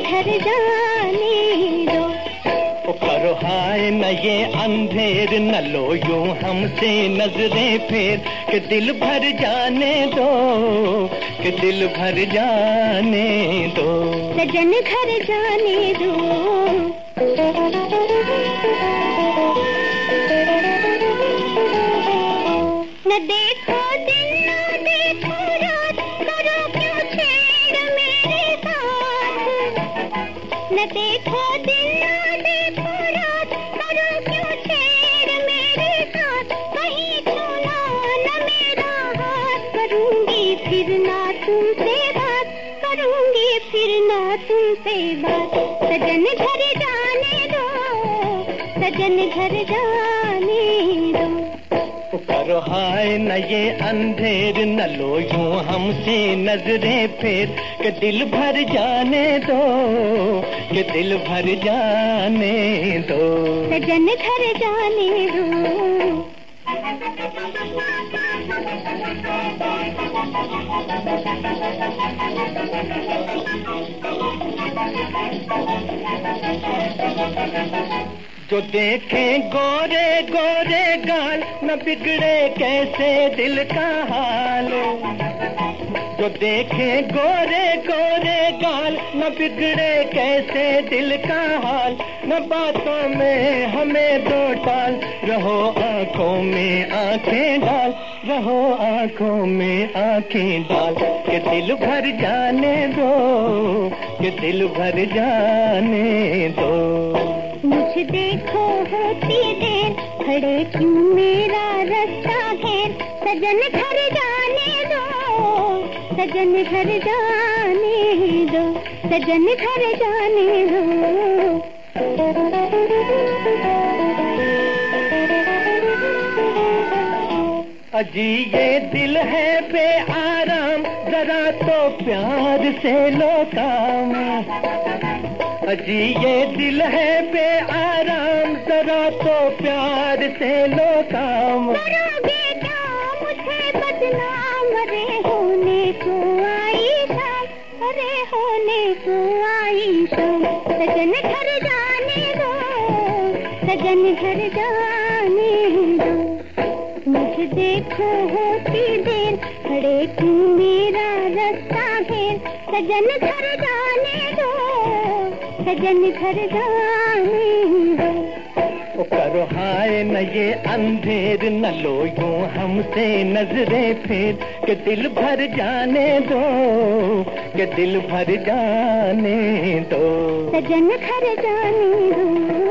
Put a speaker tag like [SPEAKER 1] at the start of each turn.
[SPEAKER 1] घर जाने दो।
[SPEAKER 2] करो हाय न ये अंधेर न लो यूँ हमसे नज़रें फेर। के दिल भर जाने दो के दिल भर जाने दो।
[SPEAKER 1] सजन घर जाने दो। न देखो दिन न देखो देखो दिन ना देखो रात करो क्यों छेड़ मेरे साथ? कहीं छूना न मेरा हाथ। करूँगी फिर ना तुमसे बात, करूँगी फिर ना तुमसे बात। सजन घर जाने दो, सजन घर जाने
[SPEAKER 2] करो हाय न ये अंधेर, न लो यूँ हमसे नज़रें फेर। के दिल भर जाने दो, के दिल भर जाने दो।
[SPEAKER 1] सजन घर जाने दो।
[SPEAKER 2] जो देखे गोरे गोरे गाल, न बिगड़े कैसे दिल का हाल? जो देखे गोरे गोरे गाल, न बिगड़े कैसे दिल का हाल? न बातों में हमें दो टाल, रहो आँखों में आँखें डाल, रहो आँखों में आँखें डाल। के दिल भर जाने दो, के दिल भर जाने दो।
[SPEAKER 1] देखो होती देर खड़े क्यों मेरा रास्ता घेर? सजन घर जाने दो, सजन घर जाने दो, सजन घर जाने दो।
[SPEAKER 2] अजी, ये दिल है बेआराम, जरा तो प्यार से लो काम। अजी ये दिल है पे आराम जरा तो प्यार से लो काम
[SPEAKER 1] अरे होने आई होने आई सजन घर जाने दो, सजन घर जाने दो। मुझे देखो होती देर, खड़े क्यों मेरा रास्ता घेर? सजन घर दो सजन घर जाने दो
[SPEAKER 2] करो हाय न ये अंधेर न लो यूँ हमसे नजरे फिर। के दिल भर जाने दो के दिल भर जाने दो।
[SPEAKER 1] सजन घर जाने दो।